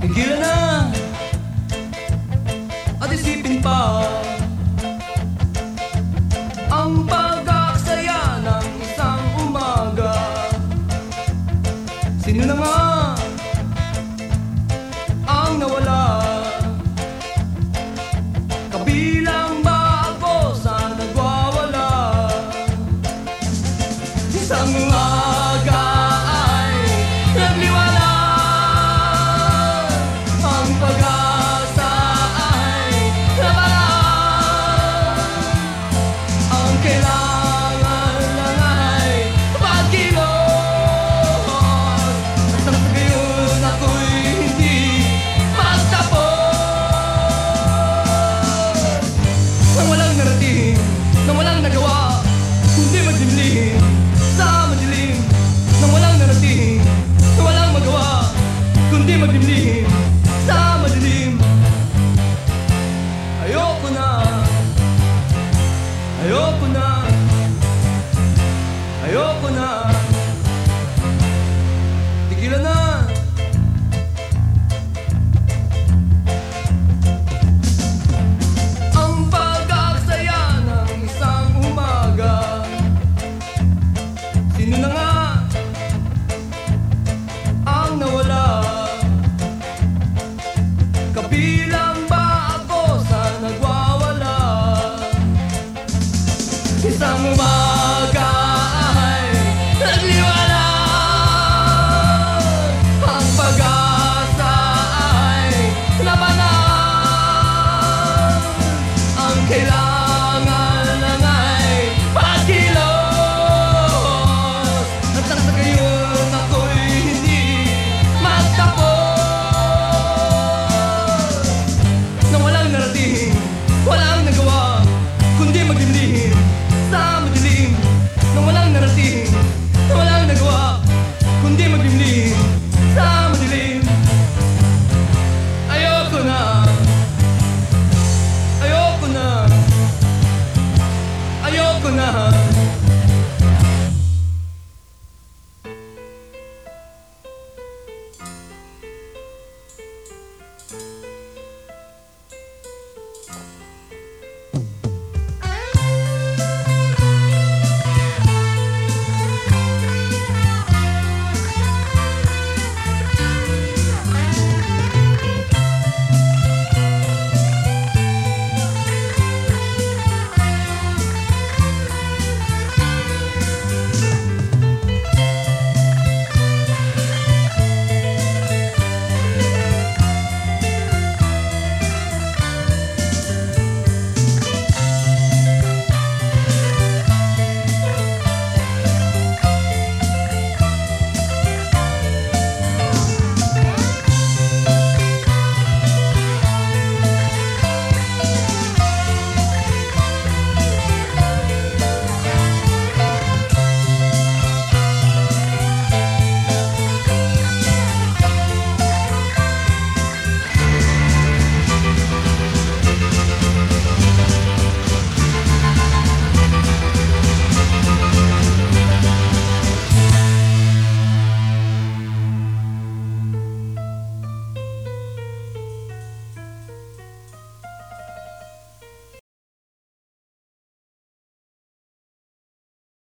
Tigilan na. At isipin pa Ang pagkakasaya ng isang umaga. Sino na Ang nawala? Kabilang ba ako sa nagwawala? Isang umaga Narating, nang walang nagawa Kundi magdimlim sa madilim. Nang walang narating, nang walang magawa Kundi magdimlim sa Ang mga